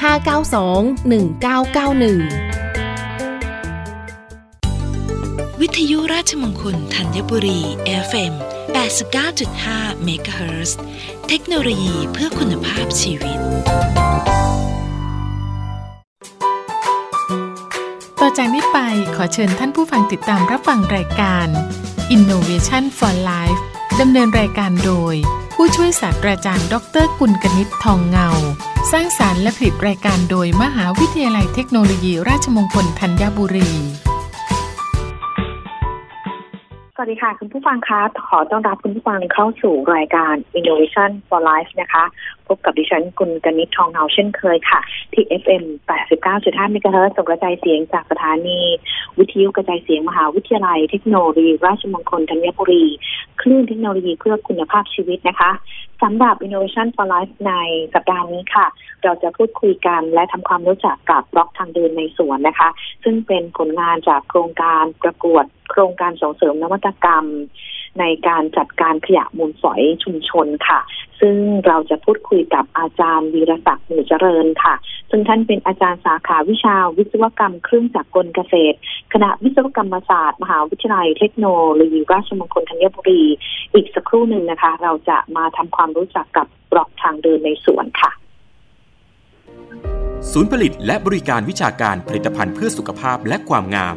592 1991 วิทยุราชมงคลธัญบุรี FM 89.5 MHz เทคโนโลยีเพื่อคุณภาพชีวิตจากนี้ไปขอเชิญท่านผู้ฟังติดตามรับฟังรายการ Innovation for Life ดำเนินรายการโดย ผู้ช่วยศาสตราจารย์ ดรกุลกนิษฐ์ทองเงา สร้างสารรค์และผลิตรายการโดยมหาวิทยาลัยเทคโนโลยีราชมงคลธัญบุรี วัสดีค่ะคุณผู้ฟังคะ ขอต้อนรับคุณผู้ฟังเข้าสู่รายการ Innovation for Life นะคะ พบกับดิฉันกุลกนิษฐ์ทองเงาเช่นเคยค่ะ ที่ FM 89.5 MHz ส่งกระจายเสียงจากสถานี วิทยุกระจายเสียงมหาวิทยาลัยเทคโนโลยี ราชมงคลธัญบุรี คลื่นเทคโนโลยีเพื่อคุณภาพชีวิตนะคะสำหรับ Innovation for Life ในสัปดาห์นี้ค่ะ เราจะพูดคุยกันและทำความรู้จักกับบล็อกทางเดินในสวนนะคะ ซึ่งเป็นผลงานจากโครงการประกวด โครงการส่งเสริมนวัตกรรม ในการจัดการขยะมูลฝอยชุมชนค่ะ ซึ่งเราจะพูดคุยกับอาจารย์วีรศักดิ์หมู่เจริญค่ะ ซึ่งท่านเป็นอาจารย์สาขาวิชาวิศวกรรมเครื่องจักรกลเกษตร คณะวิศวกรรมศาสตร์ มหาวิทยาลัยเทคโนโลยีราชมงคลธัญบุรี อีกสักครู่หนึ่งนะคะ เราจะมาทำความรู้จักกับบล็อกทางเดินในสวนค่ะศูนย์ผลิตและบริการวิชาการผลิตภัณฑ์เพื่อสุขภาพและความงาม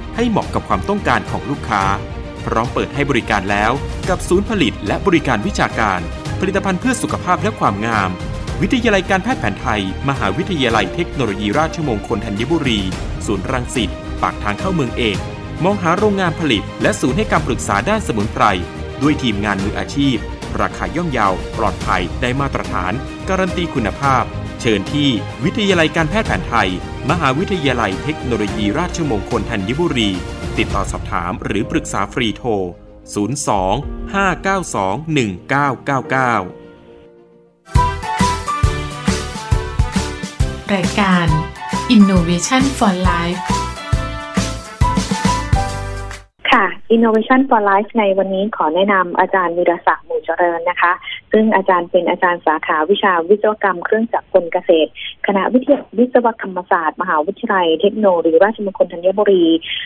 ให้เหมาะกับความต้องการของลูกค้า พร้อมเปิดให้บริการแล้วกับศูนย์ผลิตและบริการวิชาการ ผลิตภัณฑ์เพื่อสุขภาพและความงาม วิทยาลัยการแพทย์แผนไทย มหาวิทยาลัยเทคโนโลยีราชมงคลธัญบุรี ศูนย์รังสิตปากทางเข้าเมืองเอกมองหาโรงงานผลิต และศูนย์ให้การปรึกษาด้านสมุนไพรด้วยทีมงานมืออาชีพ ราคาย่อมเยาว ปลอดภัยได้มาตรฐาน การันตีคุณภาพ เชิญที่วิทยาลัยการแพทย์แผนไทย มหาวิทยาลัยเทคโนโลยีราชมงคลธัญบุรี ติดต่อสอบถามหรือปรึกษาฟรีโทร 02 592 1999 รายการ Innovation for Life ค่ะ Innovation for Life ในวันนี้ขอแนะนำอาจารย์วิรศักดิ์หมู่เจริญนะคะ ซึ่งอาจารย์เป็นอาจารย์สาขาวิชาวิศวกรรมเครื่องจักรกลเกษตร คณะวิทยาวิศวกรรมศาสตร์ มหาวิทยาลัยเทคโนโลยีราชมงคลธัญบุรี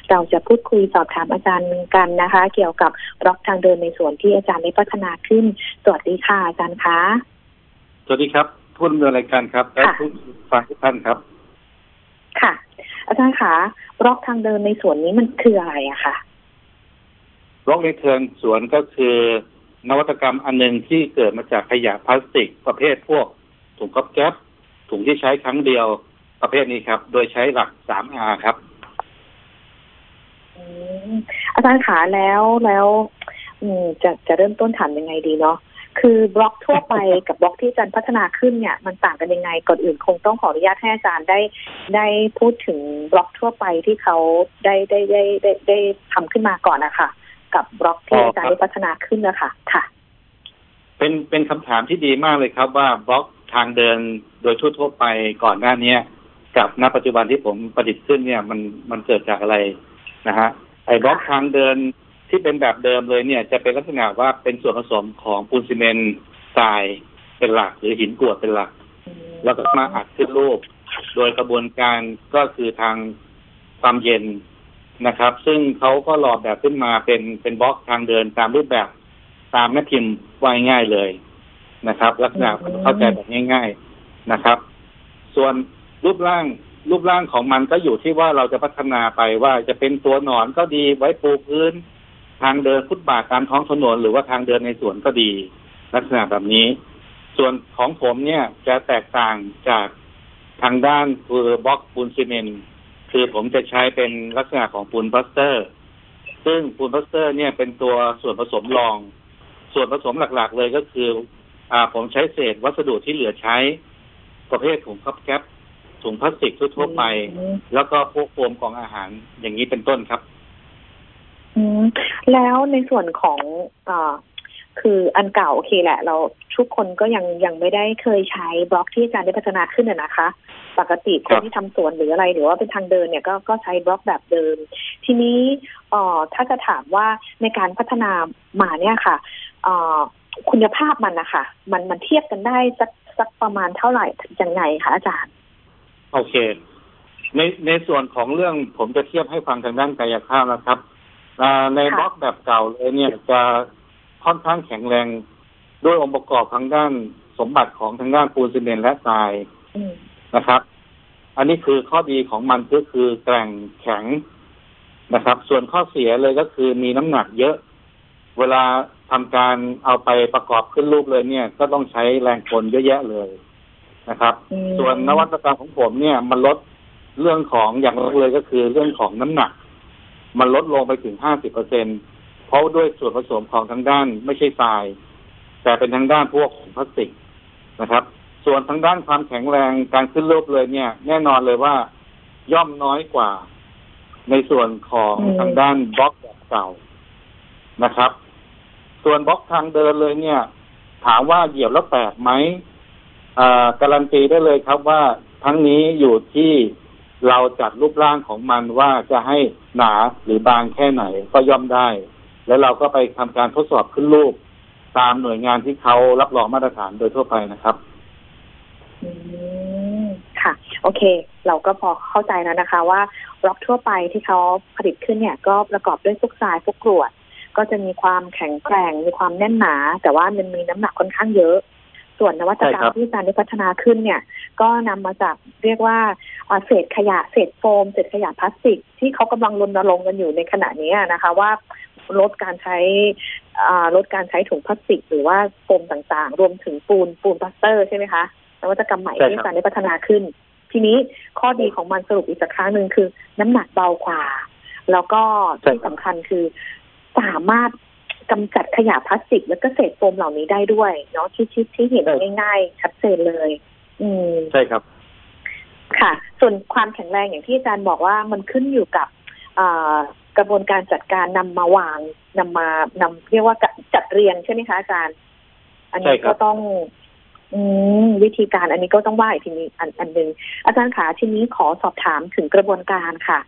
เราจะพูดคุยสอบถามอาจารย์กันนะคะ เกี่ยวกับบล็อกทางเดินในส่วนที่อาจารย์ได้พัฒนาขึ้น สวัสดีค่ะอาจารย์คะสวัสดีครับผู้ดำเนินรายการครับและผู้ฟังทุกท่านครับ ค่ะ อาจารย์คะบล็อกทางเดินในส่วนนี้มันคืออะไรอะคะบล็อกในเทิงสวนก็คือ นวัตกรรมอันหนึ่งที่เกิดมาจากขยะพลาสติกประเภทพวกถุงก๊อบแก๊บถุงที่ใช้ครั้งเดียวประเภทนี้ครับ โดยใช้หลักสามอาครับอาจารย์ขาแล้วแล้วจะจะเริ่มต้นถามยังไงดีเนาะคือบล็อกทั่วไปกับบล็อกที่อาจารย์พัฒนาขึ้นเนี่ยมันต่างกันยังไงก่อนอื่นคงต้องขออนุญาตให้อาจารย์ได้ได้พูดถึงบล็อกทั่วไปที่เขาได้ได้ได้ได้ได้ทำขึ้นมาก่อนนะคะ กับบล็อกที่อาจารย์ได้พัฒนาขึ้นนะคะค่ะ เป็นเป็นคำถามที่ดีมากเลยครับว่าบล็อกทางเดินโดยทั่วๆไปก่อนหน้าเนี้ย กับณปัจจุบันที่ผมประดิษฐ์ขึ้นเนี่ยมันมันเกิดจากอะไรนะฮะไอ้บล็อกทางเดินที่เป็นแบบเดิมเลยเนี่ย จะเป็นลักษณะว่าเป็นส่วนผสมของปูนซีเมนต์ทรายเป็นหลัก หรือหินกรวดเป็นหลัก แล้วก็มาอัดขึ้นรูป โดยกระบวนการก็คือทางความเย็น นะครับ ซึ่งเขาก็หล่อแบบขึ้นมาเป็นเป็นบล็อกทางเดินตามรูปแบบตามแม่พิมพ์ว่าง่ายๆเลยนะครับ ลักษณะเข้าใจแบบง่าย ๆนะครับ ส่วนรูปร่างรูปร่างของมันก็อยู่ที่ว่าเราจะพัฒนาไปว่าจะเป็นตัวหนอนก็ดีไว้ปูพื้น ทางเดินฟุตบาทตามท้องถนนหรือว่าทางเดินในสวนก็ดี ลักษณะแบบนี้ ส่วนของผมเนี่ยจะแตกต่างจากทางด้านคือบล็อกปูนซีเมนต์ คือผมจะใช้เป็นลักษณะของปูนพลาสเตอร์ ซึ่งปูนพลาสเตอร์ เนี่ยเป็นตัวส่วนผสมรอง ส่วนผสมหลักๆ เลยก็คือ อ่า ผมใช้เศษวัสดุที่เหลือใช้ ประเภทถุงก๊อบแก๊บถุงพลาสติกทั่วๆไป แล้วก็พวกโฟมของอาหารอย่างนี้เป็นต้นครับ อืมแล้วในส่วนของเออ คืออันเก่าโอเคแหละ เราทุกคนก็ยังยังไม่ได้เคยใช้บล็อกที่อาจารย์ได้พัฒนาขึ้นน่ะนะคะ ปกติคนที่ทำสวนหรืออะไร หรือว่าเป็นทางเดินเนี่ยก็ก็ใช้บล็อกแบบเดิม ทีนี้เอ่อถ้าจะถามว่าในการพัฒนามาเนี่ยค่ะเอ่อคุณภาพมันนะคะมันมันเทียบกันได้สักสักประมาณเท่าไหร่ยังไงคะอาจารย์ โอเค ในในส่วนของเรื่องผมจะเทียบให้ฟังทางด้านกายภาพนะครับอ่าในบล็อกแบบเก่าเลยเนี่ยจะ ค่อนข้างแข็งแรงด้วยองค์ประกอบทางด้านสมบัติของทางด้านปูนซีเมนต์และทรายอืมนะครับ อันนี้คือข้อดีของมันก็คือแกร่งแข็งนะครับ ส่วนข้อเสียเลยก็คือมีน้ำหนักเยอะ เวลาทำการเอาไปประกอบขึ้นรูปเลยเนี่ย ก็ต้องใช้แรงคนเยอะแยะเลยนะครับอืมส่วนนวัตกรรมของผมเนี่ยมันลดเรื่องของอย่างแรกเลยก็คือเรื่องของน้ำหนัก มันลดลงไปถึงห้าสิบเปอร์เซ็นเพ ราะด้วยส่วนผสมของทางด้านไม่ใช่ทราย แต่เป็นทางด้านพวกพลาสติกนะครับ ส่วนทางด้านความแข็งแรงการขึ้นรูปเลยเนี่ย แน่นอนเลยว่าย่อมน้อยกว่า ในส่วนของอืมทางด้านบล็อกแบบเก่านะครับ ส่วนบล็อกทางเดินเลยเนี่ย ถามว่าเหยียบแล้วแตกไหมอ่าการันตีได้เลยครับว่าทั้งนี้อยู่ที่เราจัดรูปร่างของมันว่าจะให้หนาหรือบางแค่ไหนก็ย่อมได้ แล้วเราก็ไปทำการทดสอบขึ้นรูปตามหน่วยงานที่เขารับรองมาตรฐานโดยทั่วไปนะครับอืมค่ะ โอเค เราก็พอเข้าใจแล้วนะคะ ว่าบล็อกทั่วไปที่เขาผลิตขึ้นเนี่ย ก็ประกอบด้วยพวกทรายพวกกรวด ก็จะมีความแข็งแกร่งมีความแน่นหนา แต่ว่ามันมีน้ำหนักค่อนข้างเยอะส่วนนวัตกรรใช่ครัมบที่อาจารย์ได้พัฒนาขึ้นเนี่ย ก็นำมาจากเรียกว่าอ่าเศษขยะเศษโฟมเศษขยะพลาสติก ที่เขากำลังรณรงค์กันอยู่ในขณะนี้นะคะ ว่า ลดการใช้อ่าลดการใช้ถุงพลาสติก หรือว่าโฟมต่างๆ รวมถึงปูนปูนพลาสเตอร์ใช่ไหมคะนวัตกรรมใหม่ใช่ที่ครับอาจารย์ได้พัฒนาขึ้น ทีนี้ข้อดีของมันสรุปอีกสักครั้งหนึ่งคือ น้ำหนักเบากว่า แล้วก็ที่สำคัญคือสามารถกำจัดขยะพลาสติก แล้วก็เศษโฟมเหล่านี้ได้ด้วยเนาะที่ที่ที่เห็นง่าย ๆ ชัดเจนเลย อืมใช่ครับ ค่ะ ส่วนความแข็งแรงอย่างที่อาจารย์บอกว่ามันขึ้นอยู่กับอ่า กระบวนการจัดการนำมาวางนำมานำเรียกว่าจัดเรียงใช่ไหมคะอาจารย์ อันนี้ใช่ครัก็บต้องอืมวิธีการอันนี้ก็ต้องว่าอีกทีนี้อันอันหนึ่งอาจารย์ขาทีนี้ขอสอบถามถึงกระบวนการค่ะ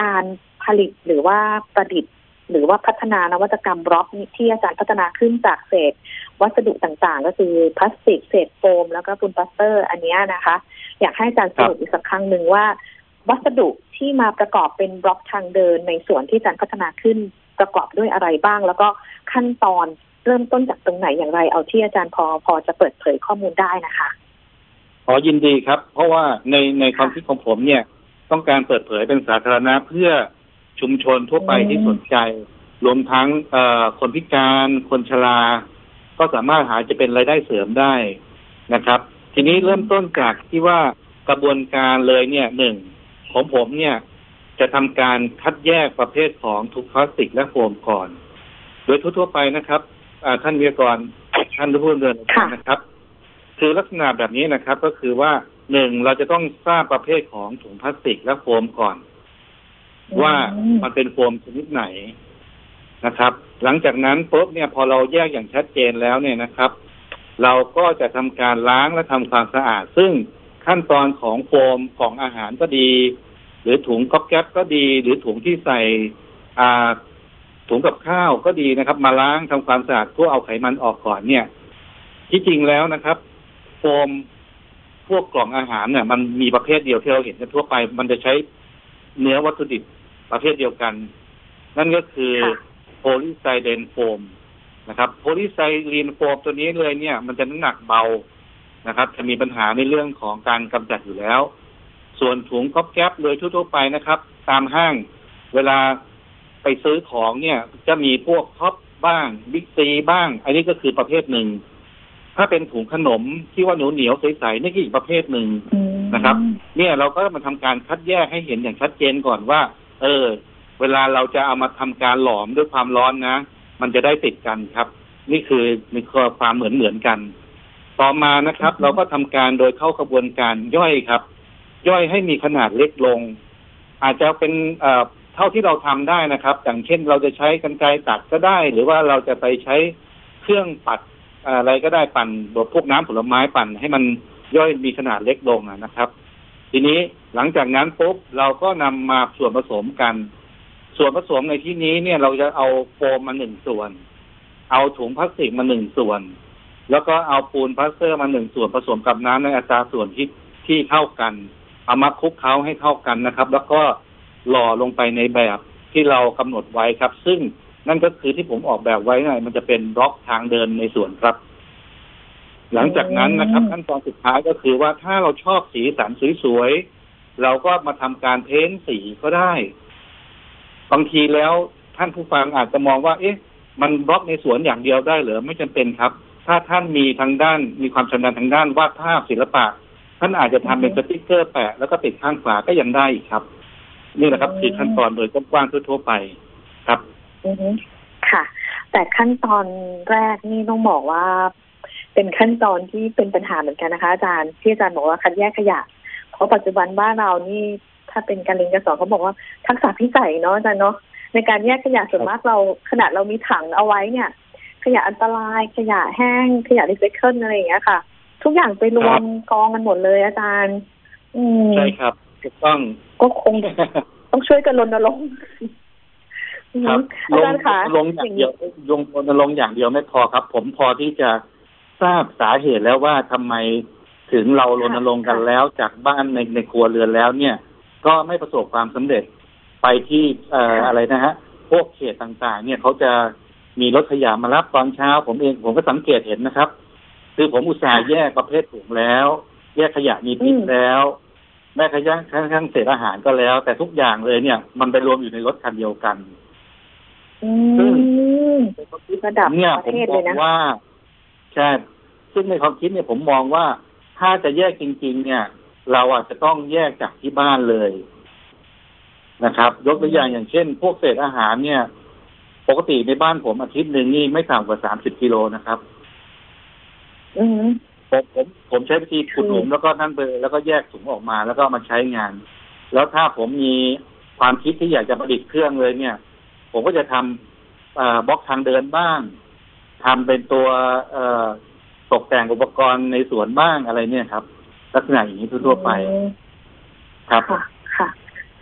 การผลิตหรือว่าประดิษฐ์ หรือว่าพัฒนานวัตกรรมบล็อกนี้ที่อาจารย์พัฒนาขึ้นจากเศษ วัสดุต่างๆ ก็คือพลาสติกเศษโฟม แล้วก็ปูนปลาสเตอร์ อันเนี้ยนะคะ อยากให้อาจารย์สรุปอีกสักครั้งหนึ่งว่า วัสดุที่มาประกอบเป็นบล็อกทางเดินในส่วนที่อาจารย์พัฒนาขึ้นประกอบด้วยอะไรบ้าง แล้วก็ขั้นตอนเริ่มต้นจากตรงไหนอย่างไร เอาที่อาจารย์พอพอจะเปิดเผยข้อมูลได้นะคะขอยินดีครับ เพราะว่าในในความคิดของผมเนี่ย ต้องการเปิดเผยเป็นสาธารณะเพื่อชุมชนทั่วไปอืมที่สนใจ รวมทั้งเอ่อคนพิการคนชรา ก็สามารถหาจะเป็นรายได้เสริมได้นะครับ ทีนี้เริ่มต้นจากที่ว่ากระบวนการเลยเนี่ยหนึ่ง ของผมเนี่ย จะทำการคัดแยกประเภทของถุงพลาสติกและโฟมก่อน โดยทั่วๆไปนะครับอ่าท่านวิทยากรท่านผู้ดำเนินรายการนะครับ คือลักษณะแบบนี้นะครับ ก็คือว่าหนึ่งเราจะต้องทราบประเภทของถุงพลาสติกและโฟมก่อน ว่ามันเป็นโฟมชนิดไหนนะครับ หลังจากนั้นปุ๊บเนี่ยพอเราแยกอย่างชัดเจนแล้วเนี่ยนะครับ เราก็จะทำการล้างและทำความสะอาด ซึ่งขั้นตอนของโฟมกล่องอาหารก็ดี หรือถุงก๊อบแก๊บก็ดี หรือถุงที่ใส่อ่าถุงกับข้าวก็ดีนะครับ มาล้างทำความสะอาดเพื่อเอาไขมันออกก่อนเนี่ย ที่จริงแล้วนะครับ โฟมพวกกล่องอาหารเนี่ย มันมีประเภทเดียวที่เราเห็นกันทั่วไป มันจะใช้เนื้อวัตถุดิบประเภทเดียวกัน นั่นก็คือค่ะโพลีสไตรีนโฟมนะครับ โพลีสไตรีนโฟมตัวนี้เลยเนี่ย มันจะน้ำหนักเบานะครับ จะมีปัญหาในเรื่องของการกำจัดอยู่แล้ว ส่วนถุงก๊อบแก๊บโดยทั่วๆไปนะครับ ตามห้างเวลาไปซื้อของเนี่ย จะมีพวกท็อปบ้างบิ๊กซีบ้าง อันนี้ก็คือประเภทหนึ่ง ถ้าเป็นถุงขนมที่ว่าเหนียวเหนียวๆใสๆนี่ก็อีกประเภทหนึ่งอืมนะครับ เนี่ยเราก็มาทำการคัดแยกให้เห็นอย่างชัดเจนก่อนว่า เออ เวลาเราจะเอามาทำการหลอมด้วยความร้อนนะ มันจะได้ติดกันครับ นี่คือมีความเหมือนเหมือนกัน ต่อมานะครับ เราก็ทำการโดยเข้ากระบวนการย่อยครับ ย่อยให้มีขนาดเล็กลง อาจจะเป็นเท่าที่เราทำได้นะครับ อย่างเช่นเราจะใช้กรรไกรตัดก็ได้ หรือว่าเราจะไปใช้เครื่องปัดอะไรก็ได้ปั่นแบบพวกน้ำผลไม้ปั่นให้มันย่อยมีขนาดเล็กลงนะครับ ทีนี้หลังจากนั้นปุ๊บเราก็นำมาส่วนผสมกัน ส่วนผสมในที่นี้เนี่ยเราจะเอาโฟมมาหนึ่งส่วน เอาถุงพลาสติกมาหนึ่งส่วน แล้วก็เอาปูนพลาสเตอร์มาหนึ่งส่วนผสมกับน้ำในอัตราส่วนที่ที่เท่ากัน เอามาคลุกเคล้าให้เท่ากันนะครับ แล้วก็หล่อลงไปในแบบที่เรากำหนดไว้ครับ ซึ่งนั่นก็คือที่ผมออกแบบไว้นะมันจะเป็นบล็อกทางเดินในสวนครับ หลังจากนั้นนะครับ ขั้นตอนสุดท้ายก็คือว่าถ้าเราชอบสีสันสวยๆเราก็มาทำการเพ้นสีก็ได้ บางทีแล้วท่านผู้ฟังอาจจะมองว่า เอ๊ะ มันบล็อกในสวนอย่างเดียวได้เหรือไม่จำเป็นครับ ถ้าท่านมีทางด้านมีความชำนาญทางด้านวาดภาพศิลปะ ท่านอาจจะทำเป็นสติกเกอร์แปะแล้วก็ติดข้างฝาก็ยังได้อีกครับ นี่แหละครับคือขั้นตอนโดยกว้างๆทั่วๆไปครับอือฮึค่ะ แต่ขั้นตอนแรกนี่ต้องบอกว่า เป็นขั้นตอนที่เป็นปัญหาเหมือนกันนะคะ อาจารย์ที่อาจารย์บอกว่าคัดแยกขยะ เพราะปัจจุบันบ้านเรานี่ถ้าเป็นการเรียนการสอนเขาบอกว่าทักษะพิเศษเนาะอาจารย์เนาะในการแยกขยะส่วนมากเราขนาดเรามีถังเอาไว้เนี่ย ขยะอันตรายขยะแห้งขยะรีไซเคิลอะไรอย่างเงี้ยค่ะ ทุกอย่างไปรวมกองกันหมดเลยอาจารย์ อืมใช่ครับถูกต้องก็คงต้องช่วยกันรณรงค์ครับอาลจางรย์ค่ะลงอย่างเดียวลงรณรงค์อย่างเดียวไม่พอครับ ผมพอที่จะทราบสาเหตุแล้วว่าทำไมถึงเรารณรงค์กันแล้วจากบ้านในในครัวเรือนแล้วเนี่ย ก็ไม่ประสบความสำเร็จไปที่เอ่ออะไรนะฮะพวกเขตต่างๆ เนี่ยเขาจะมีรถขยะมารับตอนเช้า ผมเองผมก็สังเกตเห็นนะครับ คือผมอุตส่าห์แยกประเภทถุงแล้ว แยกขยะมีพิษแล้วแม่ขยะทั้งทั้งเศษอาหารก็แล้ว แต่ทุกอย่างเลยเนี่ย มันไปรวมอยู่ในรถคันเดียวกันอืมระดับเนี่ยประผมเทศมเลอยงนะว่าใช่ซึ่งในความคิดเนี่ยผมมองว่าถ้าจะแยกจริง ๆ เนี่ย เราอาจจะต้องแยกจากที่บ้านเลยนะครับ ยกตัวอย่างอย่างเช่น พวกเศษอาหารเนี่ย ปกติในบ้านผมอาทิตย์หนึ่งนี่ไม่ต่ำกว่าสามสิบกิโลนะครับอืม ผมผมผมใช้วิธีขุดหลุมแล้วก็นั่นไปแล้วก็แยกถุงออกมาแล้วก็เอามาใช้งาน แล้วถ้าผมมีความคิดที่อยากจะประดิษฐ์เครื่องเลยเนี่ย ผมก็จะทำเอ่อบล็อกทางเดินบ้างทำเป็นตัวเอ่อตกแต่งอุปกรณ์ในสวนบ้างอะไรเนี่ยครับ ลักษณะอย่างนี้ทั่วๆไป ครับค่ะค่ะ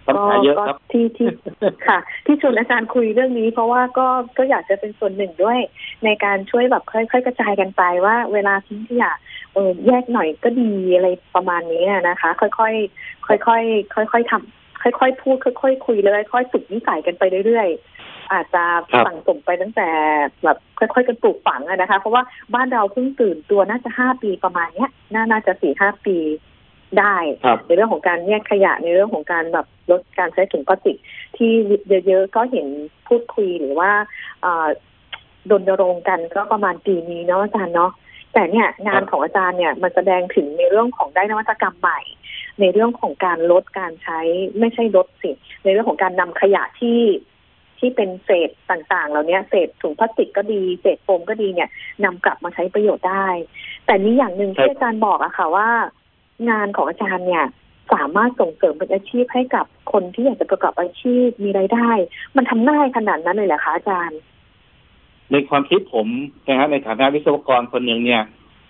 ปัญหาเยอะครับก็ที่ที่ค่ะ ที่ชวนอาจารย์คุยเรื่องนี้ เพราะว่าก็ก็อยากจะเป็นส่วนหนึ่งด้วย ในการช่วยแบบค่อยๆกระจายกันไปว่า เวลาทิ้งขยะเออแยกหน่อยก็ดีอะไรประมาณนี้นะคะ ค่อยๆค่อยๆค่อยๆทำค่อยๆพูดค่อยๆคุยเลยค่อยๆฝึกนิสัยกันไปเรื่อยๆอาจจะครับสั่งสมไปตั้งแต่แบบค่อยๆกันปลูกฝังอะนะคะ เพราะว่าบ้านเราเพิ่งตื่นตัวน่าจะห้าปีประมาณเนี้ยน่าน่าจะสี่ห้าปี ได้ครับในเรื่องของการแยกขยะในเรื่องของการแบบลดการใช้ถุงพลาสติก ที่เยอะๆก็เห็นพูดคุยหรือว่าเอ่อรณรงค์กันก็ประมาณปีนี้เนาะอาจารย์เนาะแต่เนี่ยงานของอาจารย์เนี่ยมันแสดงถึงในเรื่องของได้นวัตกรรมใหม่ ในเรื่องของการลดการใช้ไม่ใช่ลดสิ ในเรื่องของการนำขยะที่ที่เป็นเศษต่างๆเหล่านี้เศษถุงพลาสติกก็ดีเศษโฟมก็ดีเนี่ยนำกลับมาใช้ประโยชน์ได้ แต่นี้อย่างหนึ่งที่อาจารย์บอกอะค่ะว่า งานของอาจารย์เนี่ยสามารถส่งเสริมเป็นอาชีพให้กับคนที่อยากจะประกอบอาชีพมีรายได้ มันทำง่ายขนาดนั้นเลยเหรอคะอาจารย์ ในความคิดผมนะฮะในฐานะวิศวกรคนหนึ่งเนี่ย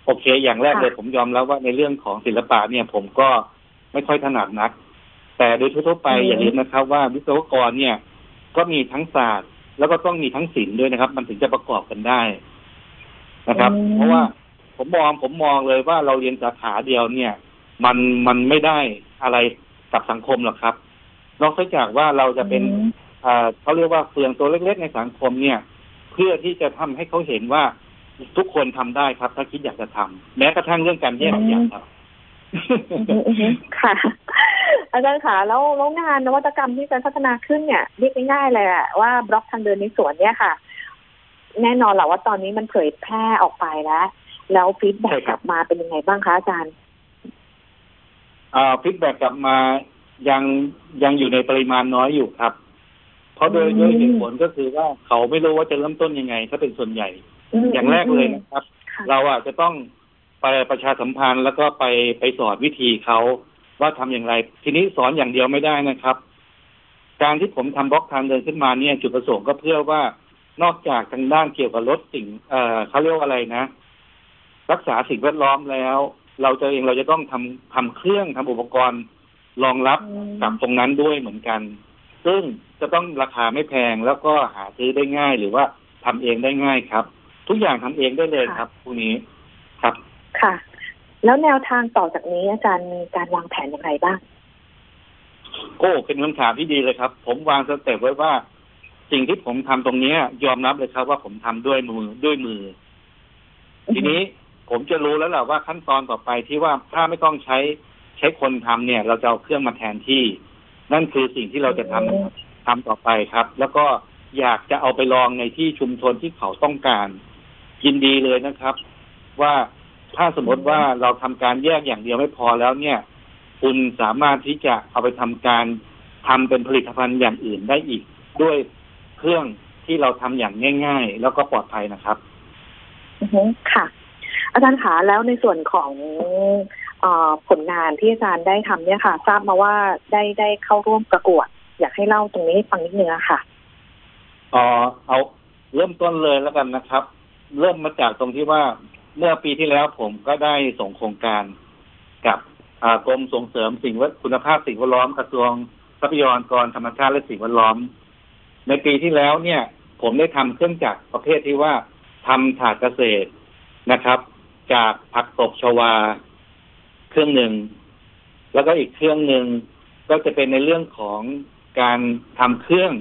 โอเค อย่างแรกค่ะเลยผมยอมรับว่าในเรื่องของศิลปะเนี่ย ผมก็ไม่ค่อยถนัดนัก แต่โดยทั่วๆไปอืมอย่าลืมนะครับ ว่าวิศวกรเนี่ย ก็มีทั้งศาสตร์ แล้วก็ต้องมีทั้งศิลป์ด้วยนะครับ มันถึงจะประกอบกันได้นะครับ เพราะว่าผมมองผมมองเลยว่าเราเรียนสาขาเดียวเนี่ย มันมันไม่ได้อะไรกับสังคมหรอกครับ นอกจากว่าเราจะเป็นอืมอ่าเขาเรียกว่าเฟืองตัวเล็กๆในสังคมเนี่ย เพื่อที่จะทำให้เขาเห็นว่าทุกคนทำได้ครับ ถ้าคิดอยากจะทำแม้กระทั่งเรื่องการแยกขยะครับอือฮึอือฮึค่ะ อาจารย์ค่ะแล้วแล้วงานนวัตกรรมที่จะพัฒนาขึ้นเนี่ยเรียกง่ายๆเลยอะว่าบล็อกทางเดินในสวนเนี่ยค่ะ แน่นอนแหละว่าตอนนี้มันเผยแพร่ออกไปแล้ว แล้ว feedback ใช่ครับลับมาเป็นยังไงบ้างคะอาจารย์อ่า feedback กลับมายังยังอยู่ในปริมาณน้อยอยู่ครับ เพราะโดยอืมด้วยเหตุผลก็คือว่าเขาไม่รู้ว่าจะเริ่มต้นยังไง ถ้าเป็นส่วนใหญ่ อย่างแรกเลยนะครับค่ะเราอะจะต้องไปประชาสัมพันธ์แล้วก็ไปไปสอนวิธีเขาว่าทำอย่างไร ทีนี้สอนอย่างเดียวไม่ได้นะครับ การที่ผมทำบล็อกทางเดินขึ้นมาเนี่ย จุดประสงค์ก็เพื่อว่านอกจากทางด้านเกี่ยวกับลดสิ่ง เอ่อเขาเรียกว่าอะไรนะ รักษาสิ่งแวดล้อมแล้ว เราจะเองเราจะต้องทำทำเครื่องทำอุปกรณ์รองรับกับตรงนั้นด้วยเหมือนกัน ซึ่งจะต้องราคาไม่แพงแล้วก็หาซื้อได้ง่าย หรือว่าทำเองได้ง่ายครับ ทุกอย่างทำเองได้เลยครับพวกนี้ครับค่ะ แล้วแนวทางต่อจากนี้อาจารย์มีการวางแผนอย่างไรบ้างโอ้เป็นคำถามที่ดีเลยครับ ผมวางสเต็ปไว้ว่า สิ่งที่ผมทำตรงเนี้ย ยอมรับเลยครับว่าผมทำด้วยมือด้วยมือ ทีนี้ ผมจะรู้แล้วแหละว่าขั้นตอนต่อไปที่ว่าถ้าไม่ต้องใช้ใช้คนทำเนี่ย เราจะเอาเครื่องมาแทนที่ นั่นคือสิ่งที่เราจะทำทำต่อไปครับ แล้วก็อยากจะเอาไปลองในที่ชุมชนที่เขาต้องการยินดีเลยนะครับ ว่าถ้าสมมติว่าเราทำการแยกอย่างเดียวไม่พอแล้วเนี่ย คุณสามารถที่จะเอาไปทำการทำเป็นผลิตภัณฑ์อย่างอื่นได้อีก ด้วยเครื่องที่เราทำอย่างง่าย ๆ แล้วก็ปลอดภัยนะครับอือฮึค่ะ อาจารย์ขาแล้วในส่วนของอผลงานที่อาจารย์ได้ทำเนี่ยค่ะ ทราบมาว่าได้ได้เข้าร่วมประกวด อยากให้เล่าตรงนี้ฟังนิดนึงค่ะเออเอาเริ่มต้นเลยแล้วกันนะครับ เริ่มมาจากตรงที่ว่าเมื่อปีที่แล้วผมก็ได้ส่งโครงการกับกรมส่งเสริมสิ่งวดคุณภาพสิ่งแวดล้อมกระทรวงทรัพยากรธรรมชาติและสิ่งแวดล้อม ในปีที่แล้วเนี่ย ผมได้ทำเครื่องจักรประเภทที่ว่าทำถาดเกษตร นะครับ จากผักตบชวา เครื่องหนึ่ง แล้วก็อีกเครื่องหนึ่งก็จะเป็นในเรื่องของการทำเครื่อง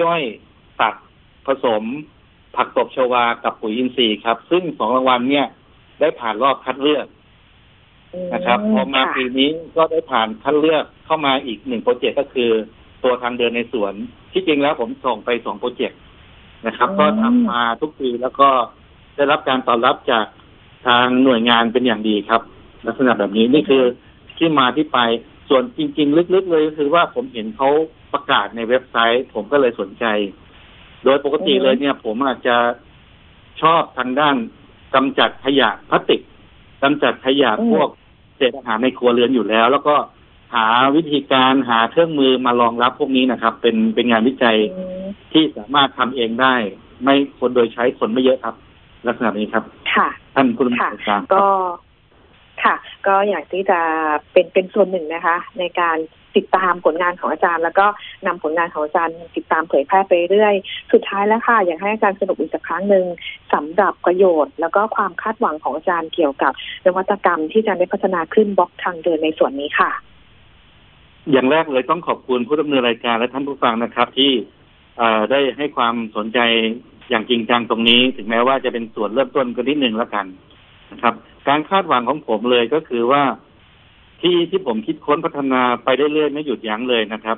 ย่อยตัดผสม ผักตบชวากับปุ๋ยอินทรีย์ครับ ซึ่งสองรางวัลเนี่ย ได้ผ่านรอบคัดเลือกนะครับพอมาปีนี้ก็ได้ผ่านคัดเลือกเข้ามาอีกหนึ่ง project ก็คือ ตัวทางเดินในสวน ที่จริงแล้วผมส่งไปสอง project นะครับ ก็ทำมาทุกปีแล้วก็ ได้รับการตอบรับจากทางหน่วยงานเป็นอย่างดีครับ ลักษณะแบบนี้นี่คือที่มาที่ไปส่วนจริง ๆ ลึกๆเลยก็คือว่าผมเห็นเขาประกาศในเว็บไซต์ ผมก็เลยสนใจ โดยปกติเลยเนี่ย ผมอาจจะชอบทางด้านกำจัดขยะพลาสติกกำจัดขยะพวกเศษอาหารในครัวเรือนอยู่แล้ว แล้วก็หาวิธีการหาเครื่องมือมารองรับพวกนี้นะครับ เป็นเป็นงานวิจัยที่สามารถทำเองได้ ไม่คนโดยใช้คนไม่เยอะครับ ลักษณะนี้ครับ ค่ะท่านผู้ดำเนินค่ะการก็ค่ะ ก็อยากที่จะเป็นเป็นส่วนหนึ่งนะคะ ในการติดตามผลงานของอาจารย์ แล้วก็นำผลงานของอาจารย์ติดตามเผยแพร่ไปเรื่อย สุดท้ายแล้วค่ะ อยากให้อาจารย์สรุปอีกสักครั้งหนึ่งสำหรับประโยชน์ แล้วก็ความคาดหวังของอาจารย์เกี่ยวกับนวัตกรรมที่อาจารย์ได้พัฒนาขึ้นบล็อกทางเดินในส่วนนี้ค่ะ อย่างแรกเลยต้องขอบคุณผู้ดำเนินรายการและท่านผู้ฟังนะครับ ที่เอ่อได้ให้ความสนใจ อย่างจริงจังตรงนี้ ถึงแม้ว่าจะเป็นส่วนเริ่มต้นกันนิดหนึ่งแล้วกันนะครับ การคาดหวังของผมเลยก็คือว่าที่ที่ผมคิดค้นพัฒนาไปเรื่อยๆไม่หยุดยั้งเลยนะครับ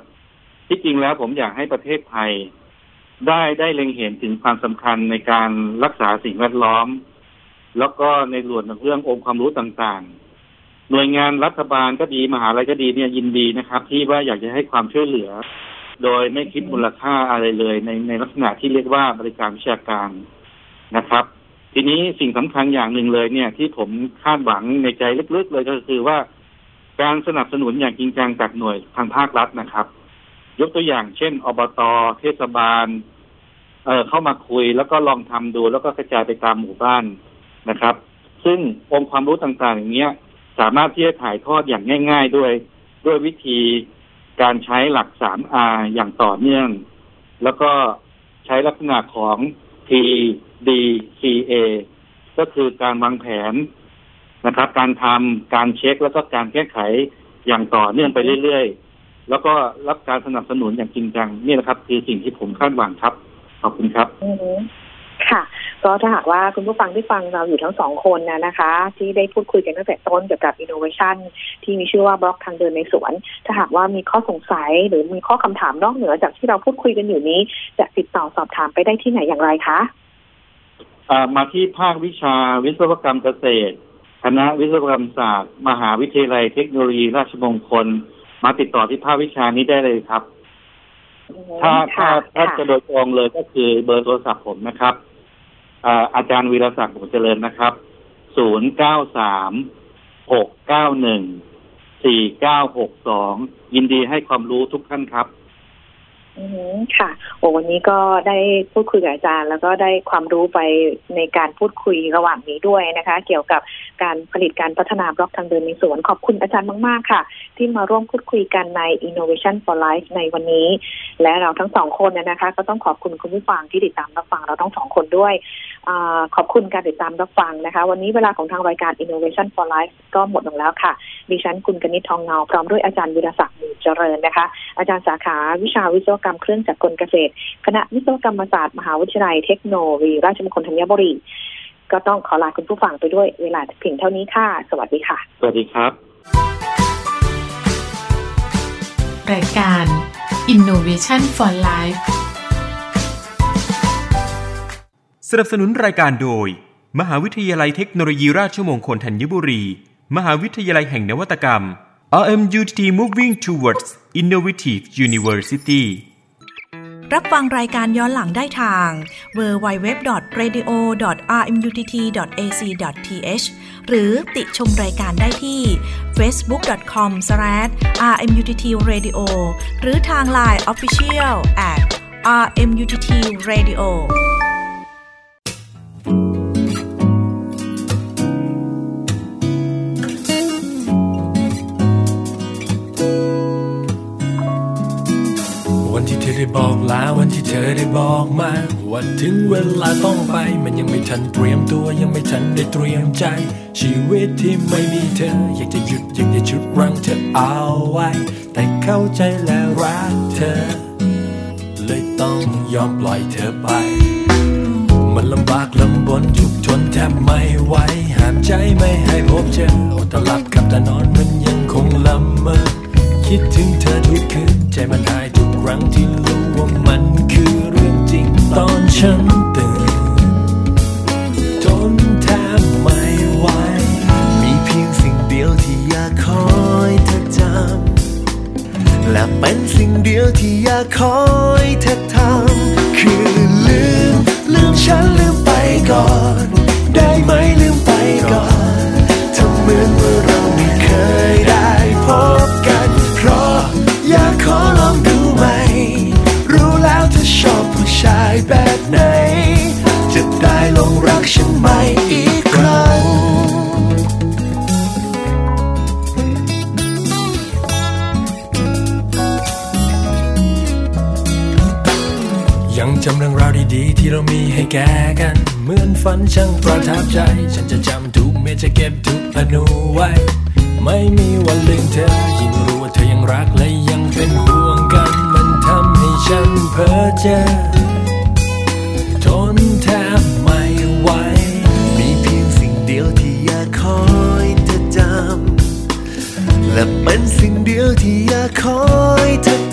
ที่จริงแล้วผมอยากให้ประเทศไทย ได้ได้เล็งเห็นถึงความสำคัญในการรักษาสิ่งแวดล้อม แล้วก็ในส่วนของเรื่ององค์ความรู้ต่างๆ หน่วยงานรัฐบาลก็ดีมหาลัยก็ดีเนี่ยยินดีนะครับ ที่ว่าอยากจะให้ความช่วยเหลือ โดยไม่คิดมูลค่าอะไรเลย ในในลักษณะที่เรียกว่าบริการวิชาการนะครับ ทีนี้สิ่งสำคัญอย่างหนึ่งเลยเนี่ย ที่ผมคาดหวังในใจลึกๆเลยก็คือว่า การสนับสนุนอย่างจริงจังจากหน่วยทางภาครัฐนะครับ ยกตัวอย่างเช่น อบตเทศบาล เอ่อเข้ามาคุยแล้วก็ลองทำดู แล้วก็กระจายไปตามหมู่บ้านนะครับ ซึ่งองค์ความรู้ต่างๆ อย่างเงี้ย สามารถที่จะถ่ายทอดอย่างง่าย ๆ ด้วยด้วยวิธี การใช้หลัก 3R อย่างต่อเนื่อง แล้วก็ใช้ลักษณะของ T D C A ก็คือการวางแผนนะครับ การทำการเช็คแล้วก็การแก้ไขอย่างต่อเนื่องไปเรื่อยๆ แล้วก็รับการสนับสนุนอย่างจริงจังนี่แหละครับ คือสิ่งที่ผมคาดหวังครับ ขอบคุณครับ ค่ะ ก็ถ้าหากว่าคุณผู้ฟังที่ฟังเราอยู่ทั้งสองคนนะนะคะ ที่ได้พูดคุยกันตั้งแต่ต้นเกี่ยวกับ innovation ที่มีชื่อว่าบล็อกทางเดินในสวน ถ้าหากว่ามีข้อสงสัยหรือมีข้อคำถามนอกเหนือจากที่เราพูดคุยกันอยู่นี้ จะติดต่อสอบถามไปได้ที่ไหนอย่างไรคะอ่ามาที่ภาควิชาวิศวกรรมเกษตร คณะวิศวกรรมศาสตร์ มหาวิทยาลัยเทคโนโลยีราชมงคล มาติดต่อที่ภาควิชานี้ได้เลยครับ ถ้าถ้าถ้าจะโดยตรงเลยก็คือเบอร์โทรศัพท์ผมนะครับ อาจารย์วีรศักดิ์บุญเจริญนะครับ ศูนย์เก้าสามหกเก้าหนึ่งสี่เก้าหกสองยินดีให้ความรู้ทุกท่านครับ อืมค่ะโอ้วันนี้ก็ได้พูดคุยกับอาจารย์ แล้วก็ได้ความรู้ไปในการพูดคุยระหว่างนี้ด้วยนะคะ เกี่ยวกับการผลิตการพัฒนาบล็อกทางเดินในสวน ขอบคุณอาจารย์มาก ๆ ค่ะ ที่มาร่วมพูดคุยกันใน Innovation for Life ในวันนี้ และเราทั้งสองคนเนยนะคะ ก็ต้องขอบคุณคุณผู้ฟังที่ติดตามรับฟังเราทั้งสองคนด้วย อาขอบคุณการติดตามรับฟังนะคะ วันนี้เวลาของทางรายการ Innovation for Life ก็หมดลงแล้วค่ะ ดิฉันคุณกนิษฐ์ทองเงา พร้อมด้วยอาจารย์วิรศักดิ์มูเจริญนะคะ อาจารย์สาขาวิชาวิศวกรรมเครื่องจักรกลเกษตร คณะวิศวกรรมศาสตร์มหาวิทยาลัยเทคโนโลยีราชมงคลธัญบุรี ก็ต้องขอลาคุณผู้ฟังไปด้วยเวลาเพียงเท่านี้ค่ะ สวัสดีค่ะ สวัสดีครับ รายการ Innovation for Life สนับสนุนรายการโดย มหาวิทยาลัยเทคโนโลยีราชมงคลธัญบุรี มหาวิทยาลัยแห่งนวัตกรรม RMUTT Moving Towards Innovative University รับฟังรายการย้อนหลังได้ทาง www.radio.rmutt.ac.th หรือติชมรายการได้ที่ facebook.com/rmuttradio หรือทาง Line Official at rmuttradio「 ได้บอกลาวันที่เธอได้บอกมาว่าถึงเวลาต้องไป มันยังไม่ทันเตรียมตัวยังไม่ทันได้เตรียมใจ ชีวิตที่ไม่มีเธอ อยากจะหยุดอยากจะชุดรั้งเธอเอาไว้ แต่เข้าใจและรักเธอ เลยต้องยอมปล่อยเธอไป มันลำบากลำบนทุกทนแทบไม่ไหวห้ามใจไม่ให้พบเจออดตลับกับตานอนมันยังคงละเมอคิดถึงเธอทุกคืนใจมันหาย รั้งที่รู้ว่ามันคือเรื่องจริงตอนฉันตื่นทนแทบไม่ไหวมีเพียงสิ่งเดียวที่อยากคอยเธอจำและเป็นสิ่งเดียวที่อยากคอยเธอทำคือลืม ลืมฉันลืมไปก่อน ได้ไหมลืมไปก่อน ชายแบบไหน จะได้ลงรักฉันไหมอีกครั้ง ยังจำเรื่องราวดีๆ ที่เรามีให้แก่กัน เหมือนฝันช่างประทับใจ ฉันจะจำทุกเม็ดจะเก็บทุกอนุไว้ ไม่มีวันลืมเธอ ยิ่งรู้ว่าเธอยังรักและยังเป็นห่วงกัน มันทำให้ฉันเพ้อเจอ นแทบไม่ไหว มีเพียงสิ่งเดียวที่อยากคอยเธอจำ และเป็นสิ่งเดียวที่อยากคอยเธอ